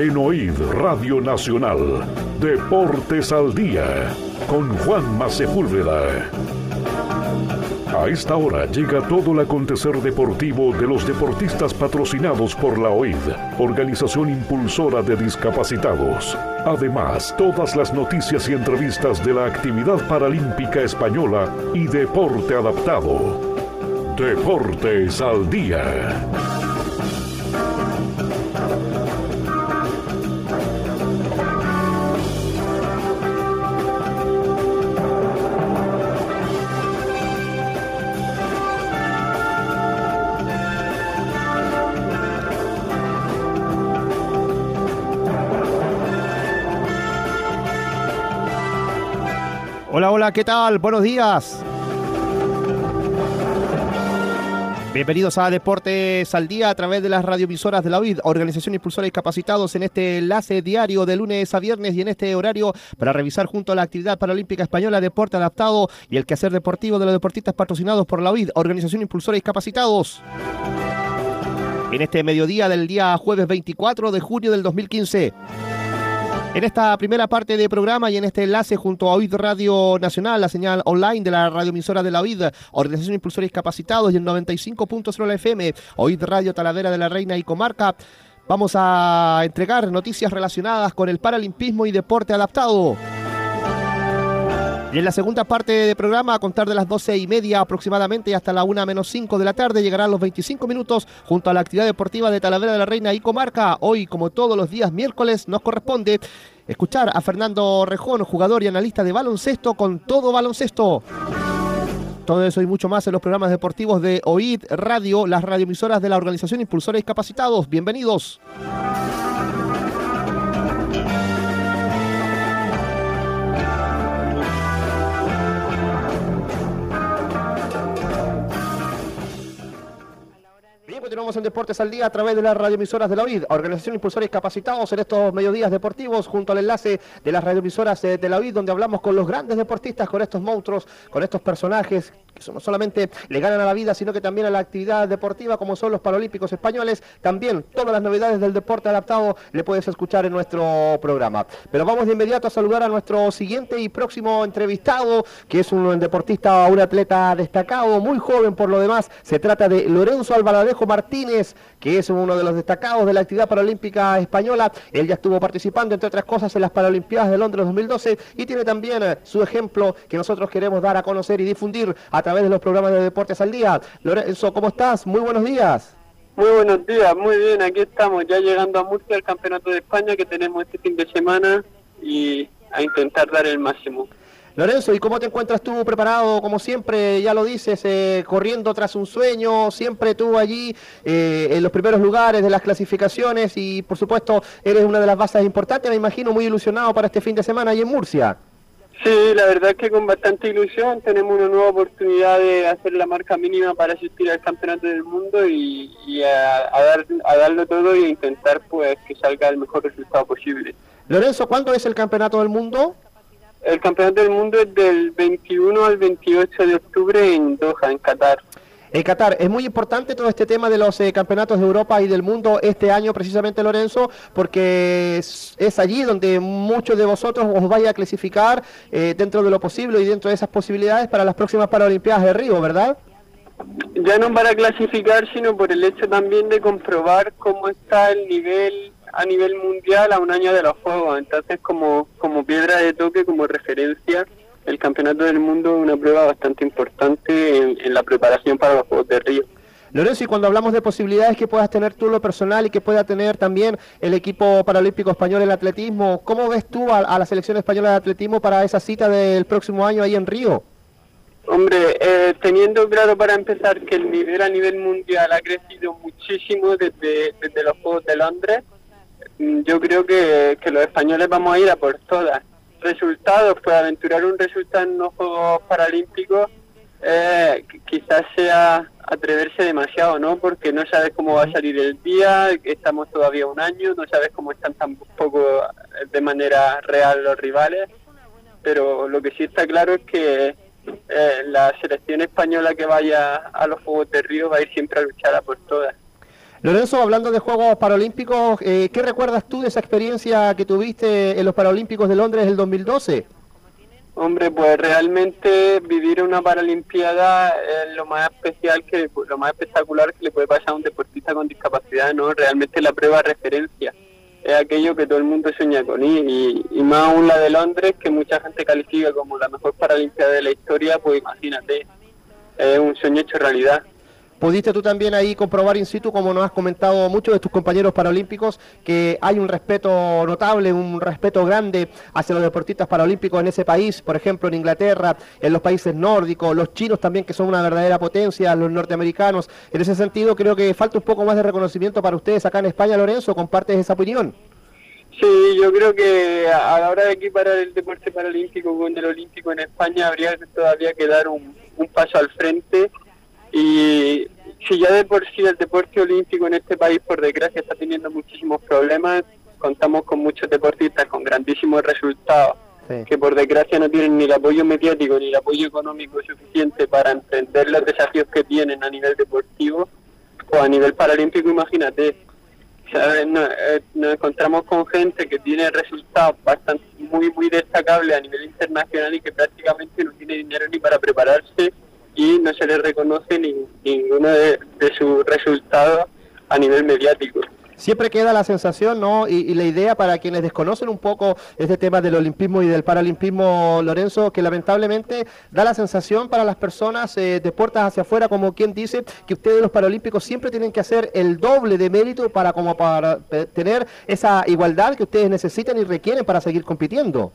En Oíd Radio Nacional, Deportes al Día, con Juan Sepúlveda. A esta hora llega todo el acontecer deportivo de los deportistas patrocinados por la OID, Organización Impulsora de Discapacitados. Además, todas las noticias y entrevistas de la actividad paralímpica española y deporte adaptado. Deportes al Día. ¿Qué tal? Buenos días. Bienvenidos a Deportes al Día a través de las radioemisoras de la UID, Organización Impulsora y Capacitados en este enlace diario de lunes a viernes y en este horario para revisar junto a la actividad paralímpica española, deporte adaptado y el quehacer deportivo de los deportistas patrocinados por la UID, Organización Impulsora y Capacitados. En este mediodía del día jueves 24 de junio del 2015. En esta primera parte del programa y en este enlace junto a OID Radio Nacional, la señal online de la radioemisora de la OID, Organización Impulsores Capacitados y el 95.0 la FM, OID Radio Talavera de la Reina y Comarca, vamos a entregar noticias relacionadas con el paralimpismo y deporte adaptado. Y en la segunda parte del programa, a contar de las doce y media aproximadamente hasta la una menos cinco de la tarde, llegarán los 25 minutos junto a la actividad deportiva de Talavera de la Reina y Comarca. Hoy, como todos los días miércoles, nos corresponde escuchar a Fernando Rejón, jugador y analista de baloncesto con todo baloncesto. Todo eso y mucho más en los programas deportivos de OID Radio, las radioemisoras de la Organización Impulsores Capacitados. Bienvenidos. En Deportes al Día a través de las radioemisoras de la OID, Organización Impulsores Capacitados en estos mediodías deportivos, junto al enlace de las radioemisoras de la OID, donde hablamos con los grandes deportistas, con estos monstruos, con estos personajes que no solamente le ganan a la vida, sino que también a la actividad deportiva, como son los Paralímpicos Españoles. También todas las novedades del deporte adaptado le puedes escuchar en nuestro programa. Pero vamos de inmediato a saludar a nuestro siguiente y próximo entrevistado, que es un deportista, un atleta destacado, muy joven por lo demás. Se trata de Lorenzo Alvaradejo Martínez, que es uno de los destacados de la actividad paralímpica española. Él ya estuvo participando, entre otras cosas, en las Paralimpiadas de Londres 2012 y tiene también eh, su ejemplo que nosotros queremos dar a conocer y difundir a través de los programas de Deportes al Día. Lorenzo, ¿cómo estás? Muy buenos días. Muy buenos días, muy bien, aquí estamos ya llegando a Murcia, el Campeonato de España que tenemos este fin de semana y a intentar dar el máximo. Lorenzo, ¿y cómo te encuentras tú preparado, como siempre, ya lo dices, eh, corriendo tras un sueño, siempre tú allí eh, en los primeros lugares de las clasificaciones y por supuesto eres una de las bases importantes, me imagino muy ilusionado para este fin de semana ahí en Murcia? Sí, la verdad es que con bastante ilusión tenemos una nueva oportunidad de hacer la marca mínima para asistir al Campeonato del Mundo y, a, dar, a darlo todo y a intentar pues que salga el mejor resultado posible. Lorenzo, ¿cuándo es el Campeonato del Mundo? El Campeonato del Mundo es del 21 al 28 de octubre en Doha, en Qatar. En Qatar, es muy importante todo este tema de los eh, campeonatos de Europa y del mundo este año precisamente, Lorenzo, porque es, allí donde muchos de vosotros os vais a clasificar eh, dentro de lo posible y dentro de esas posibilidades para las próximas Paralimpiadas de Río, ¿verdad? Ya no para clasificar, sino por el hecho también de comprobar cómo está el nivel a nivel mundial a un año de los Juegos. Entonces, como, como piedra de toque, como referencia, el Campeonato del Mundo es una prueba bastante importante en, la preparación para los Juegos de Río. Lorenzo, y cuando hablamos de posibilidades que puedas tener tú lo personal y que pueda tener también el equipo paralímpico español en atletismo, ¿cómo ves tú a, la selección española de atletismo para esa cita del próximo año ahí en Río? Hombre, eh, teniendo claro para empezar que el nivel a nivel mundial ha crecido muchísimo desde, desde los Juegos de Londres, mm, yo creo que, que los españoles vamos a ir a por todas resultados, pues aventurar un resultado en los Juegos Paralímpicos eh, quizás sea atreverse demasiado, ¿no? Porque no sabes cómo va a salir el día, estamos todavía un año, no sabes cómo están tampoco eh, de manera real los rivales, pero lo que sí está claro es que eh, la selección española que vaya a los Juegos de Río va a ir siempre a luchar a por todas. Lorenzo, hablando de Juegos Paralímpicos, eh, ¿qué recuerdas tú de esa experiencia que tuviste en los Paralímpicos de Londres del 2012? Hombre, pues realmente vivir una Paralimpiada es lo más especial, que lo más espectacular que le puede pasar a un deportista con discapacidad, ¿no? Realmente la prueba de referencia es aquello que todo el mundo sueña con y, y más aún la de Londres, que mucha gente califica como la mejor Paralimpiada de la historia, pues imagínate, es un sueño hecho realidad. Pudiste tú también ahí comprobar in situ, como nos has comentado muchos de tus compañeros paralímpicos, que hay un respeto notable, un respeto grande hacia los deportistas paralímpicos en ese país, por ejemplo en Inglaterra, en los países nórdicos, los chinos también que son una verdadera potencia, los norteamericanos. En ese sentido creo que falta un poco más de reconocimiento para ustedes acá en España, Lorenzo, ¿compartes esa opinión? Sí, yo creo que a la hora de equiparar el deporte paralímpico con el olímpico en España habría todavía que dar un, un paso al frente y si ya de por sí el deporte olímpico en este país, por desgracia, está teniendo muchísimos problemas, contamos con muchos deportistas con grandísimos resultados, que por desgracia no tienen ni el apoyo mediático ni el apoyo económico suficiente para entender los desafíos que tienen a nivel deportivo o a nivel paralímpico, imagínate. Eh, nos, encontramos con gente que tiene resultados bastante muy muy destacables a nivel internacional y que prácticamente no tiene dinero ni para prepararse y no se le reconoce ni, ninguno de, sus resultados a nivel mediático siempre queda la sensación, ¿no? Y, la idea para quienes desconocen un poco este tema del olimpismo y del paralimpismo, Lorenzo, que lamentablemente da la sensación para las personas eh, de puertas hacia afuera, como quien dice, que ustedes los paralímpicos siempre tienen que hacer el doble de mérito para como para eh, tener esa igualdad que ustedes necesitan y requieren para seguir compitiendo.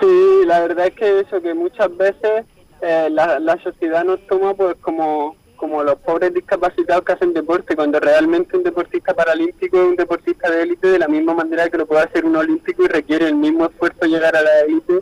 Sí, la verdad es que eso, que muchas veces eh, la, la sociedad nos toma pues como, como los pobres discapacitados que hacen deporte, cuando realmente un deportista paralímpico es un deportista de élite de la misma manera que lo puede hacer un olímpico y requiere el mismo esfuerzo llegar a la élite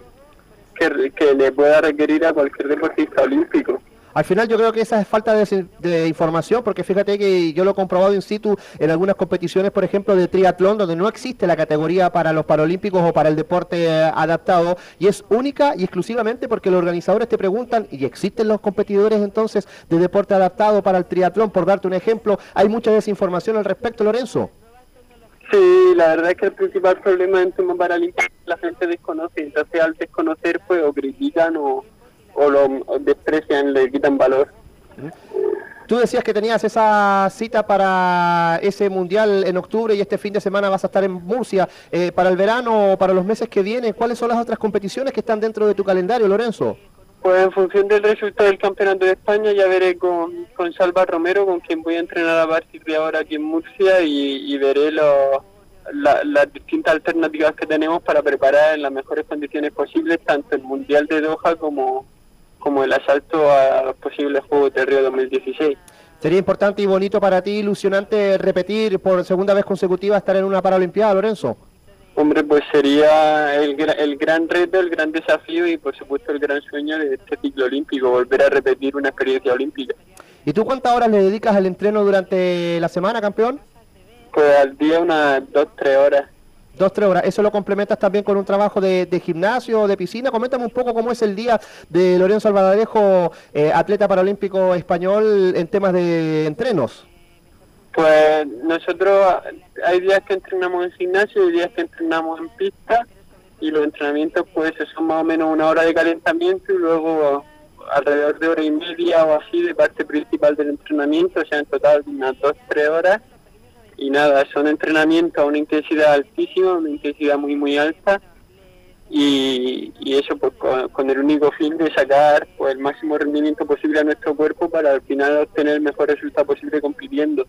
que, que le pueda requerir a cualquier deportista olímpico. Al final yo creo que esa es falta de, información, porque fíjate que yo lo he comprobado in situ en algunas competiciones, por ejemplo, de triatlón, donde no existe la categoría para los paralímpicos o para el deporte eh, adaptado, y es única y exclusivamente porque los organizadores te preguntan, ¿y existen los competidores entonces de deporte adaptado para el triatlón? Por darte un ejemplo, hay mucha desinformación al respecto, Lorenzo. Sí, la verdad es que el principal problema en tema paralímpico la gente desconoce, entonces al desconocer pues o critican o o lo desprecian, le quitan valor. Tú decías que tenías esa cita para ese mundial en octubre y este fin de semana vas a estar en Murcia. Eh, para el verano o para los meses que vienen, ¿cuáles son las otras competiciones que están dentro de tu calendario, Lorenzo? Pues en función del resultado del Campeonato de España ya veré con, con Salva Romero, con quien voy a entrenar a partir de ahora aquí en Murcia y, veré las distintas alternativas que tenemos para preparar en las mejores condiciones posibles tanto el Mundial de Doha como, como el asalto a los posibles Juegos de Río 2016. Sería importante y bonito para ti, ilusionante, repetir por segunda vez consecutiva estar en una Paralimpiada, Lorenzo. Hombre, pues sería el, el gran reto, el gran desafío y por supuesto el gran sueño de este ciclo olímpico, volver a repetir una experiencia olímpica. ¿Y tú cuántas horas le dedicas al entreno durante la semana, campeón? Pues al día unas dos, tres horas. Dos, tres horas. ¿Eso lo complementas también con un trabajo de, de gimnasio, de piscina? Coméntame un poco cómo es el día de Lorenzo Albaladejo, eh, atleta paralímpico español, en temas de entrenos. Pues nosotros hay días que entrenamos en gimnasio y días que entrenamos en pista y los entrenamientos pues son más o menos una hora de calentamiento y luego alrededor de hora y media o así de parte principal del entrenamiento, o sea en total unas dos, tres horas y nada, son entrenamientos a una intensidad altísima, una intensidad muy muy alta y, eso pues con, el único fin de sacar pues el máximo rendimiento posible a nuestro cuerpo para al final obtener el mejor resultado posible compitiendo.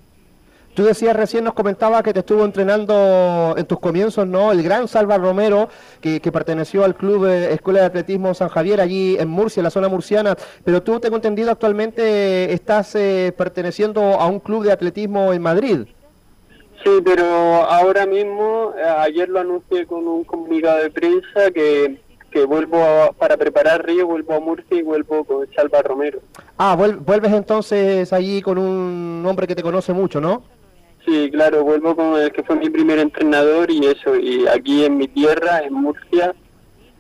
Tú decías recién, nos comentaba que te estuvo entrenando en tus comienzos, ¿no? El gran Salva Romero, que, perteneció al Club eh, Escuela de Atletismo San Javier, allí en Murcia, en la zona murciana. Pero tú, tengo entendido, actualmente estás eh, perteneciendo a un club de atletismo en Madrid. Sí, pero ahora mismo, eh, ayer lo anuncié con un comunicado de prensa que, que vuelvo para preparar Río, vuelvo a Murcia y vuelvo con Salva Romero. Ah, vuelves entonces allí con un hombre que te conoce mucho, ¿no? Sí, claro, vuelvo con el que fue mi primer entrenador y eso, y aquí en mi tierra, en Murcia,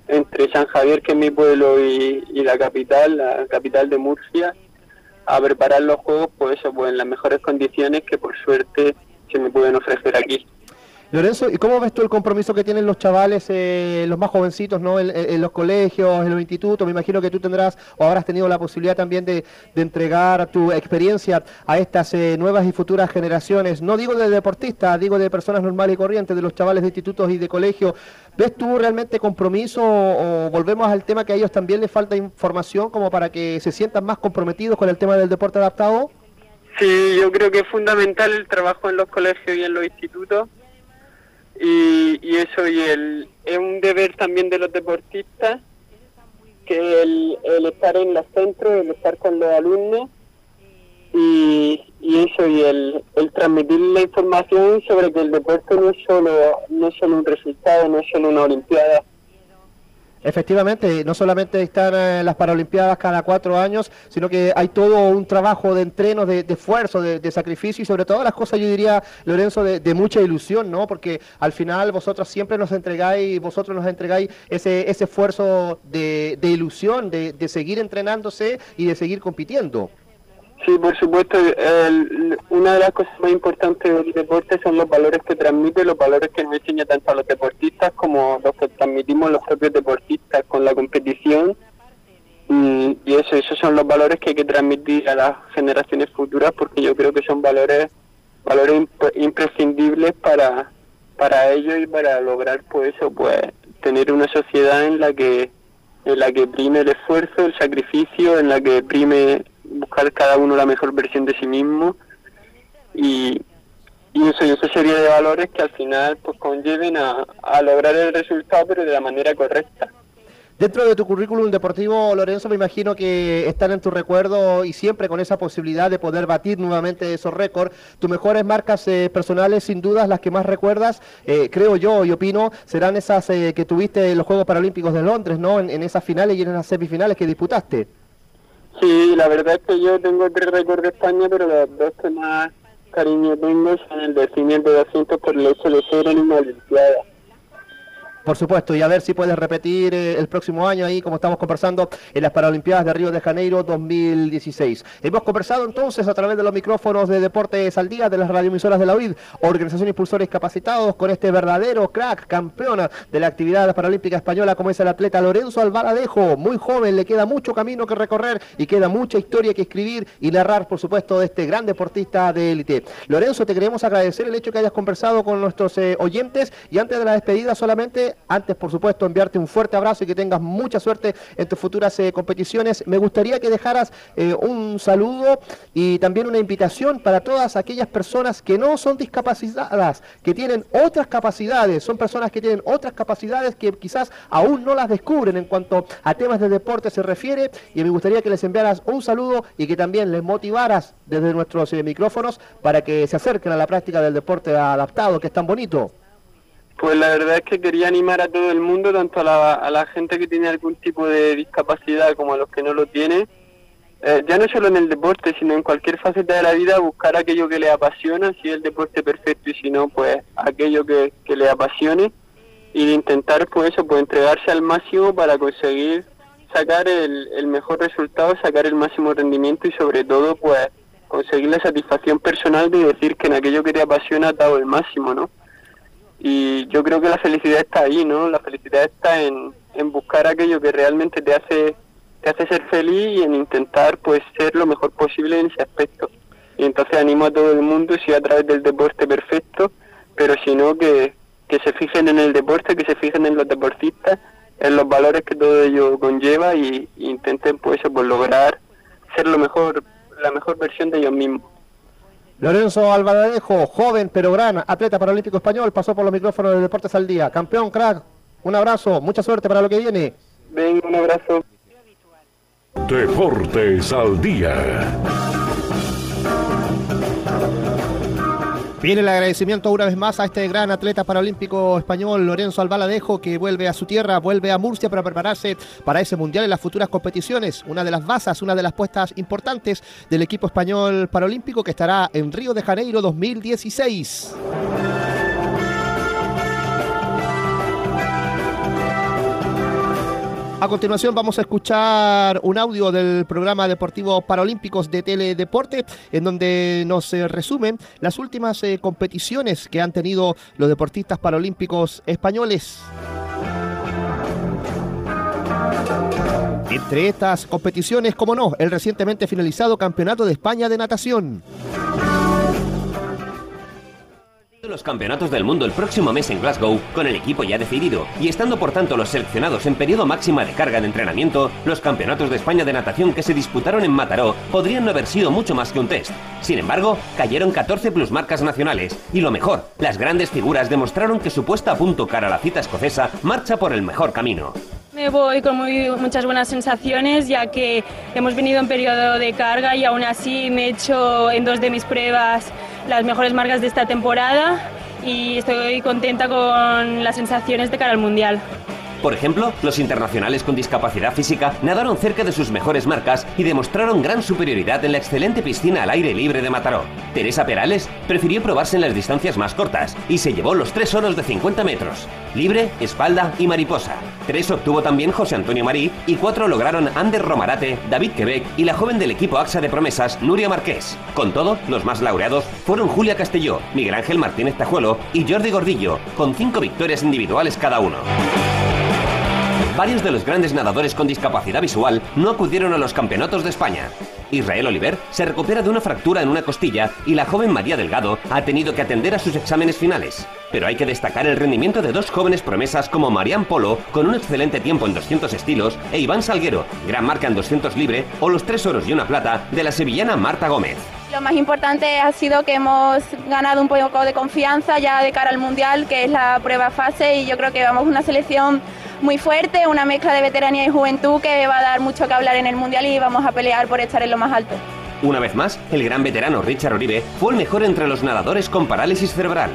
entre San Javier, que es mi pueblo, y, y la capital, la capital de Murcia, a preparar los juegos, pues eso, pues en las mejores condiciones que por suerte se me pueden ofrecer aquí. Lorenzo, ¿y cómo ves tú el compromiso que tienen los chavales, eh, los más jovencitos, ¿no? En, los colegios, en los institutos? Me imagino que tú tendrás o habrás tenido la posibilidad también de, entregar tu experiencia a estas eh, nuevas y futuras generaciones. No digo de deportistas, digo de personas normales y corrientes, de los chavales de institutos y de colegios. ¿Ves tú realmente compromiso o, volvemos al tema que a ellos también les falta información como para que se sientan más comprometidos con el tema del deporte adaptado? Sí, yo creo que es fundamental el trabajo en los colegios y en los institutos. Y, eso y el, es un deber también de los deportistas que el, estar en los centros, el estar con los alumnos y, eso y el, el transmitir la información sobre que el deporte no es solo no es solo un resultado, no es solo una olimpiada, Efectivamente, no solamente están eh, las Paralimpiadas cada cuatro años, sino que hay todo un trabajo de entreno, de, esfuerzo, de, sacrificio y sobre todo las cosas, yo diría, Lorenzo, de, mucha ilusión, ¿no? Porque al final vosotros siempre nos entregáis, vosotros nos entregáis ese esfuerzo de, ilusión, de seguir entrenándose y de seguir compitiendo. Sí, por supuesto. una de las cosas más importantes del deporte son los valores que transmite, los valores que nos enseña tanto a los deportistas como los que transmitimos los propios deportistas con la competición. Y, eso, esos son los valores que hay que transmitir a las generaciones futuras porque yo creo que son valores valores imprescindibles para para ellos y para lograr pues eso pues tener una sociedad en la que en la que prime el esfuerzo, el sacrificio, en la que prime buscar cada uno la mejor versión de sí mismo y, y eso y esa serie de valores que al final pues conlleven a, a lograr el resultado pero de la manera correcta. Dentro de tu currículum deportivo, Lorenzo, me imagino que están en tu recuerdo y siempre con esa posibilidad de poder batir nuevamente esos récords. Tus mejores marcas eh, personales, sin dudas, las que más recuerdas, eh, creo yo y opino, serán esas eh, que tuviste en los Juegos Paralímpicos de Londres, ¿no? En, en esas finales y en esas semifinales que disputaste. Sí, la verdad es que yo tengo tres récords de España, pero los dos que más cariño tengo son el de 500 de 200 por de ser en una Olimpiada. Por supuesto, y a ver si puedes repetir eh, el próximo año ahí, como estamos conversando, en las Paralimpiadas de Río de Janeiro 2016. Hemos conversado entonces a través de los micrófonos de Deportes al Día de las radioemisoras de la UID, Organización Impulsores Capacitados, con este verdadero crack, campeona de la actividad paralímpica española, como es el atleta Lorenzo Alvaradejo, muy joven, le queda mucho camino que recorrer y queda mucha historia que escribir y narrar, por supuesto, de este gran deportista de élite. Lorenzo, te queremos agradecer el hecho que hayas conversado con nuestros eh, oyentes y antes de la despedida solamente antes, por supuesto, enviarte un fuerte abrazo y que tengas mucha suerte en tus futuras eh, competiciones. Me gustaría que dejaras eh, un saludo y también una invitación para todas aquellas personas que no son discapacitadas, que tienen otras capacidades, son personas que tienen otras capacidades que quizás aún no las descubren en cuanto a temas de deporte se refiere y me gustaría que les enviaras un saludo y que también les motivaras desde nuestros eh, micrófonos para que se acerquen a la práctica del deporte adaptado, que es tan bonito. Pues la verdad es que quería animar a todo el mundo, tanto a la, gente que tiene algún tipo de discapacidad como a los que no lo tienen, eh, ya no solo en el deporte, sino en cualquier faceta de la vida, buscar aquello que le apasiona, si es el deporte perfecto y si no, pues aquello que, que le apasione y de intentar pues eso, pues entregarse al máximo para conseguir sacar el, el mejor resultado, sacar el máximo rendimiento y sobre todo pues conseguir la satisfacción personal de decir que en aquello que te apasiona has dado el máximo, ¿no? Y yo creo que la felicidad está ahí, ¿no? La felicidad está en, en buscar aquello que realmente te hace, te hace ser feliz y en intentar pues ser lo mejor posible en ese aspecto. Y entonces animo a todo el mundo, si a través del deporte perfecto, pero si no, que, que se fijen en el deporte, que se fijen en los deportistas, en los valores que todo ello conlleva y, intenten pues, pues lograr ser lo mejor, la mejor versión de ellos mismos. Lorenzo Alvaradejo, joven pero gran atleta paralímpico español, pasó por los micrófonos de Deportes al Día. Campeón, crack, un abrazo, mucha suerte para lo que viene. Venga, un abrazo. Deportes al Día. Viene el agradecimiento una vez más a este gran atleta paralímpico español, Lorenzo Albaladejo, que vuelve a su tierra, vuelve a Murcia para prepararse para ese mundial en las futuras competiciones. Una de las basas, una de las puestas importantes del equipo español paralímpico que estará en Río de Janeiro 2016. A continuación vamos a escuchar un audio del programa deportivo Paralímpicos de Teledeporte, en donde nos eh, resumen las últimas eh, competiciones que han tenido los deportistas paralímpicos españoles. Entre estas competiciones, como no, el recientemente finalizado Campeonato de España de Natación. Los campeonatos del mundo el próximo mes en Glasgow, con el equipo ya decidido, y estando por tanto los seleccionados en periodo máxima de carga de entrenamiento, los campeonatos de España de natación que se disputaron en Mataró podrían no haber sido mucho más que un test. Sin embargo, cayeron 14 plusmarcas nacionales, y lo mejor, las grandes figuras demostraron que su puesta a punto cara a la cita escocesa marcha por el mejor camino. Me voy con muchas buenas sensaciones ya que hemos venido en periodo de carga y aún así me he hecho en dos de mis pruebas las mejores marcas de esta temporada y estoy contenta con las sensaciones de cara al Mundial. Por ejemplo, los internacionales con discapacidad física nadaron cerca de sus mejores marcas y demostraron gran superioridad en la excelente piscina al aire libre de Mataró. Teresa Perales prefirió probarse en las distancias más cortas y se llevó los tres oros de 50 metros, libre, espalda y mariposa. Tres obtuvo también José Antonio Marí y cuatro lograron Ander Romarate, David Quebec y la joven del equipo AXA de promesas, Nuria Marqués. Con todo, los más laureados fueron Julia Castelló, Miguel Ángel Martínez Tajuelo y Jordi Gordillo, con cinco victorias individuales cada uno. Varios de los grandes nadadores con discapacidad visual no acudieron a los campeonatos de España. Israel Oliver se recupera de una fractura en una costilla y la joven María Delgado ha tenido que atender a sus exámenes finales. Pero hay que destacar el rendimiento de dos jóvenes promesas como Marian Polo, con un excelente tiempo en 200 estilos, e Iván Salguero, gran marca en 200 libre, o los tres oros y una plata de la sevillana Marta Gómez. Lo más importante ha sido que hemos ganado un poco de confianza ya de cara al Mundial, que es la prueba fase, y yo creo que vamos una selección muy fuerte, una mezcla de veteranía y juventud que va a dar mucho que hablar en el Mundial y vamos a pelear por estar en lo más alto. Una vez más, el gran veterano Richard Oribe fue el mejor entre los nadadores con parálisis cerebral.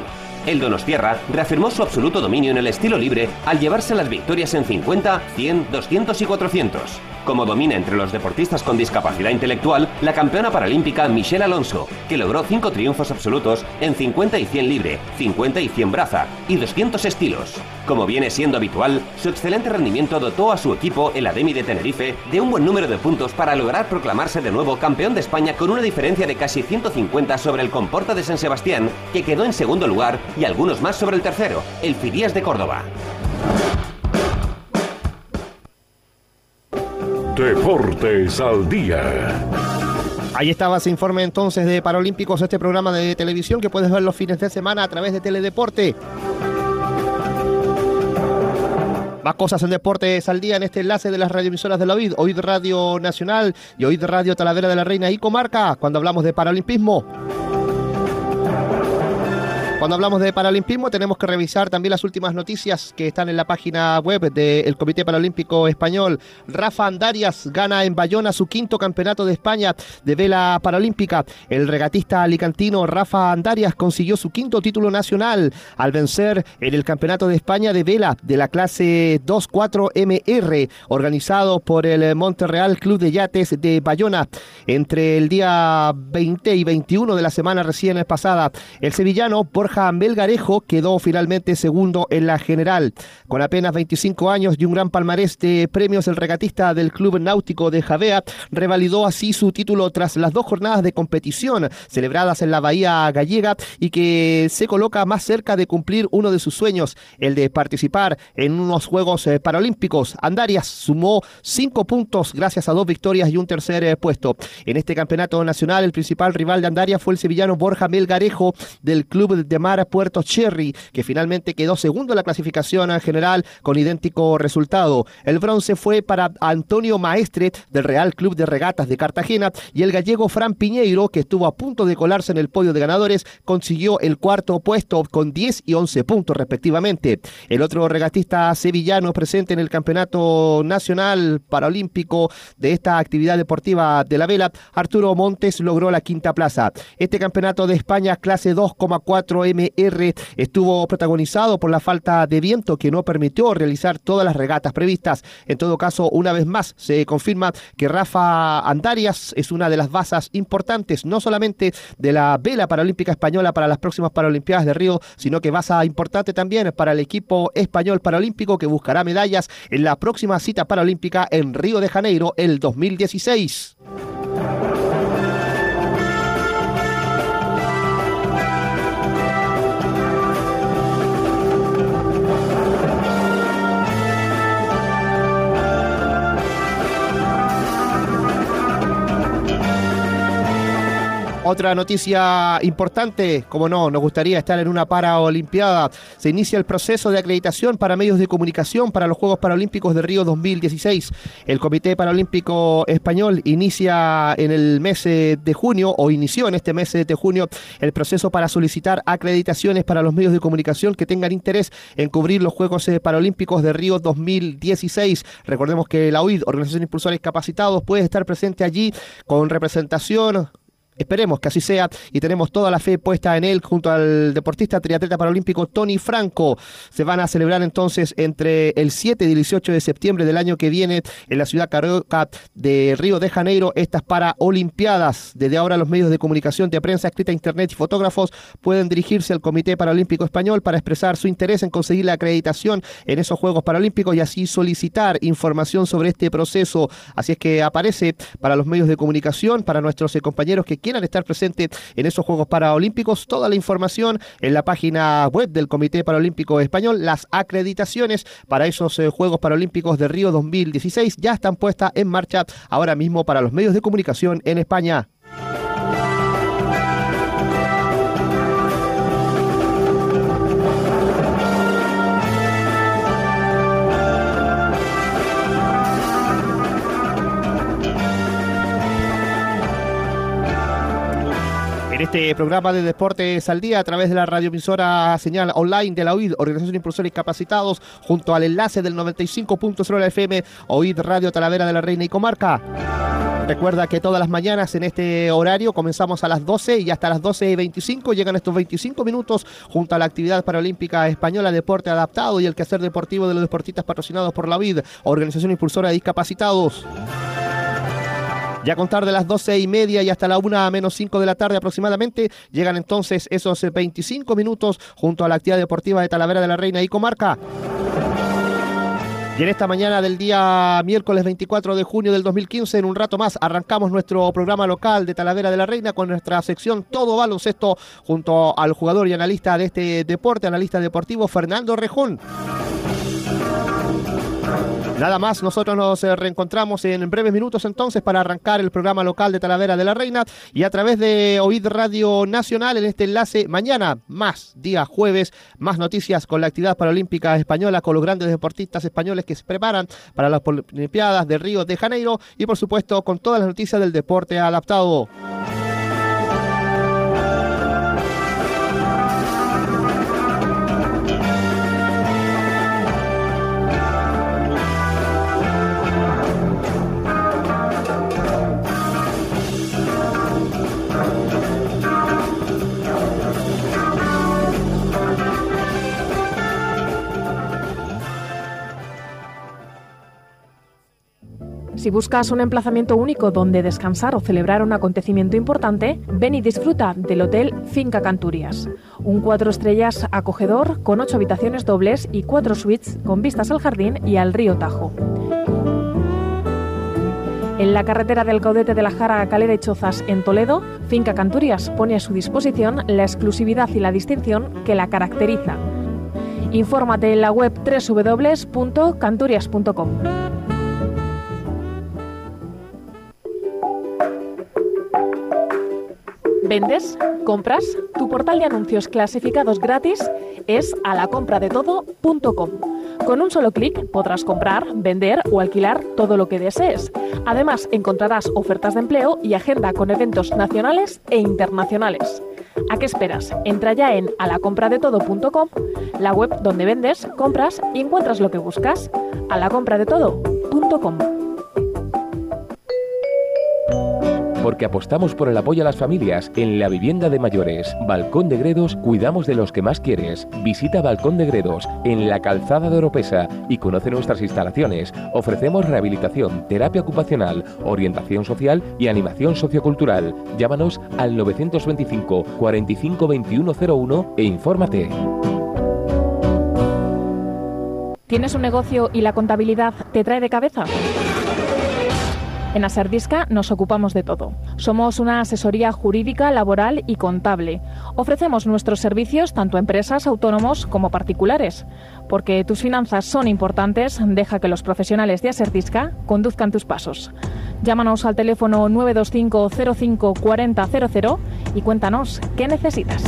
El Donostierra reafirmó su absoluto dominio en el estilo libre al llevarse las victorias en 50, 100, 200 y 400. Como domina entre los deportistas con discapacidad intelectual, la campeona paralímpica Michelle Alonso, que logró 5 triunfos absolutos en 50 y 100 libre, 50 y 100 braza y 200 estilos. Como viene siendo habitual, su excelente rendimiento dotó a su equipo, el Ademi de Tenerife, de un buen número de puntos para lograr proclamarse de nuevo campeón de España con una diferencia de casi 150 sobre el Comporta de San Sebastián, que quedó en segundo lugar, y algunos más sobre el tercero, el Fidías de Córdoba. Deportes al día. Ahí estaba ese informe entonces de Paralímpicos, este programa de televisión que puedes ver los fines de semana a través de Teledeporte. Más cosas en deportes al día en este enlace de las radioemisoras de la OID, OID Radio Nacional y OID Radio Talavera de la Reina y Comarca, cuando hablamos de paralimpismo. Cuando hablamos de paralimpismo tenemos que revisar también las últimas noticias que están en la página web del Comité Paralímpico Español. Rafa Andarias gana en Bayona su quinto campeonato de España de vela paralímpica. El regatista alicantino Rafa Andarias consiguió su quinto título nacional al vencer en el Campeonato de España de vela de la clase 2-4MR organizado por el Monterreal Club de Yates de Bayona entre el día 20 y 21 de la semana recién pasada. El sevillano por Borja Melgarejo quedó finalmente segundo en la general. Con apenas 25 años y un gran palmarés de premios, el regatista del Club Náutico de Javea revalidó así su título tras las dos jornadas de competición celebradas en la Bahía Gallega y que se coloca más cerca de cumplir uno de sus sueños, el de participar en unos Juegos eh, Paralímpicos. Andarias sumó cinco puntos gracias a dos victorias y un tercer eh, puesto. En este campeonato nacional, el principal rival de Andarias fue el sevillano Borja Melgarejo del Club de Mar Puerto Cherry, que finalmente quedó segundo en la clasificación general con idéntico resultado. El bronce fue para Antonio Maestre del Real Club de Regatas de Cartagena y el gallego Fran Piñeiro, que estuvo a punto de colarse en el podio de ganadores, consiguió el cuarto puesto con 10 y 11 puntos respectivamente. El otro regatista sevillano presente en el Campeonato Nacional Paralímpico de esta actividad deportiva de la vela, Arturo Montes logró la quinta plaza. Este campeonato de España clase 2,4 OMR estuvo protagonizado por la falta de viento que no permitió realizar todas las regatas previstas. En todo caso, una vez más se confirma que Rafa Andarias es una de las basas importantes, no solamente de la vela paralímpica española para las próximas Paralimpiadas de Río, sino que basa importante también para el equipo español paralímpico que buscará medallas en la próxima cita paralímpica en Río de Janeiro el 2016. Otra noticia importante, como no, nos gustaría estar en una paraolimpiada. Se inicia el proceso de acreditación para medios de comunicación para los Juegos Paralímpicos de Río 2016. El Comité Paralímpico Español inicia en el mes de junio, o inició en este mes de junio, el proceso para solicitar acreditaciones para los medios de comunicación que tengan interés en cubrir los Juegos Paralímpicos de Río 2016. Recordemos que la OID, Organización de Impulsores Capacitados, puede estar presente allí con representación Esperemos que así sea y tenemos toda la fe puesta en él junto al deportista triatleta paralímpico Tony Franco. Se van a celebrar entonces entre el 7 y el 18 de septiembre del año que viene en la ciudad carioca de Río de Janeiro estas Paralimpiadas. Desde ahora los medios de comunicación de prensa escrita, internet y fotógrafos pueden dirigirse al Comité Paralímpico Español para expresar su interés en conseguir la acreditación en esos Juegos Paralímpicos y así solicitar información sobre este proceso. Así es que aparece para los medios de comunicación, para nuestros compañeros que quieran estar presentes en esos Juegos Paralímpicos. Toda la información en la página web del Comité Paralímpico Español. Las acreditaciones para esos eh, Juegos Paralímpicos de Río 2016 ya están puestas en marcha ahora mismo para los medios de comunicación en España. Este programa de Deportes al Día, a través de la radioemisora señal online de la OID, Organización de Impulsores Capacitados, junto al enlace del 95.0 FM, OID Radio Talavera de la Reina y Comarca. Recuerda que todas las mañanas en este horario comenzamos a las 12 y hasta las 12 y 25 llegan estos 25 minutos junto a la actividad paralímpica española Deporte Adaptado y el quehacer deportivo de los deportistas patrocinados por la OID, Organización Impulsora de Discapacitados. Ya a contar de las doce y media y hasta la una menos cinco de la tarde aproximadamente, llegan entonces esos 25 minutos junto a la actividad deportiva de Talavera de la Reina y Comarca. Y en esta mañana del día miércoles 24 de junio del 2015, en un rato más, arrancamos nuestro programa local de Talavera de la Reina con nuestra sección Todo Baloncesto junto al jugador y analista de este deporte, analista deportivo Fernando Rejón. Nada más, nosotros nos eh, reencontramos en breves minutos entonces para arrancar el programa local de Talavera de la Reina y a través de Oíd Radio Nacional en este enlace mañana, más día jueves, más noticias con la actividad paralímpica española, con los grandes deportistas españoles que se preparan para las Olimpiadas de Río de Janeiro y por supuesto con todas las noticias del deporte adaptado. Si buscas un emplazamiento único donde descansar o celebrar un acontecimiento importante, ven y disfruta del Hotel Finca Canturias. Un cuatro estrellas acogedor con ocho habitaciones dobles y cuatro suites con vistas al jardín y al río Tajo. En la carretera del Caudete de la Jara a Calera y Chozas, en Toledo, Finca Canturias pone a su disposición la exclusividad y la distinción que la caracteriza. Infórmate en la web www.canturias.com. ¿Vendes? ¿Compras? Tu portal de anuncios clasificados gratis es alacompradetodo.com. Con un solo clic podrás comprar, vender o alquilar todo lo que desees. Además, encontrarás ofertas de empleo y agenda con eventos nacionales e internacionales. ¿A qué esperas? Entra ya en alacompradetodo.com, la web donde vendes, compras y encuentras lo que buscas. alacompradetodo.com. porque apostamos por el apoyo a las familias en la vivienda de mayores. Balcón de Gredos, cuidamos de los que más quieres. Visita Balcón de Gredos en la calzada de Oropesa y conoce nuestras instalaciones. Ofrecemos rehabilitación, terapia ocupacional, orientación social y animación sociocultural. Llámanos al 925 45 2101 e infórmate. ¿Tienes un negocio y la contabilidad te trae de cabeza? En Aserdisca nos ocupamos de todo. Somos una asesoría jurídica, laboral y contable. Ofrecemos nuestros servicios tanto a empresas, autónomos como particulares. Porque tus finanzas son importantes, deja que los profesionales de Aserdisca conduzcan tus pasos. Llámanos al teléfono 925 05 4000 y cuéntanos qué necesitas.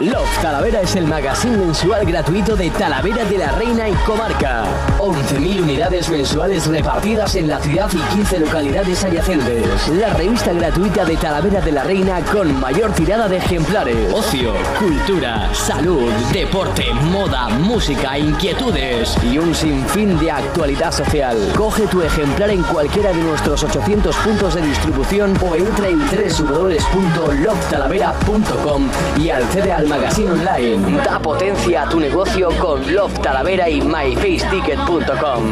Love Talavera es el magazine mensual gratuito de Talavera de la Reina y Comarca. 11.000 unidades mensuales repartidas en la ciudad y 15 localidades adyacentes. La revista gratuita de Talavera de la Reina con mayor tirada de ejemplares. Ocio, cultura, salud, deporte, moda, música, inquietudes y un sinfín de actualidad social. Coge tu ejemplar en cualquiera de nuestros 800 puntos de distribución o entra en www.lovetalavera.com y accede al magazine online. Da potencia a tu negocio con Love Talavera y myfaceticket.com.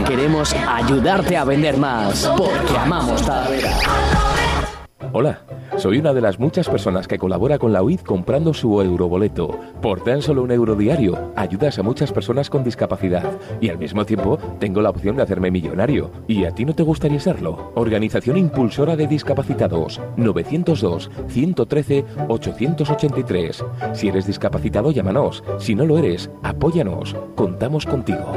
Queremos ayudarte a vender más porque amamos Talavera. Hola, soy una de las muchas personas que colabora con la UID comprando su euroboleto. Por tan solo un euro diario, ayudas a muchas personas con discapacidad y al mismo tiempo tengo la opción de hacerme millonario. ¿Y a ti no te gustaría serlo? Organización Impulsora de Discapacitados 902 113 883. Si eres discapacitado, llámanos. Si no lo eres, apóyanos. Contamos contigo.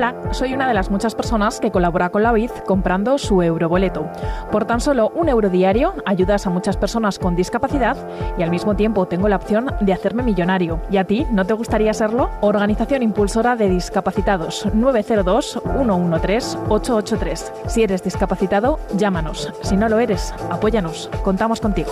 Hola, soy una de las muchas personas que colabora con la UID comprando su euroboleto. Por tan solo un euro diario ayudas a muchas personas con discapacidad y al mismo tiempo tengo la opción de hacerme millonario. ¿Y a ti no te gustaría serlo? Organización Impulsora de Discapacitados 902-113-883. Si eres discapacitado, llámanos. Si no lo eres, apóyanos. Contamos contigo.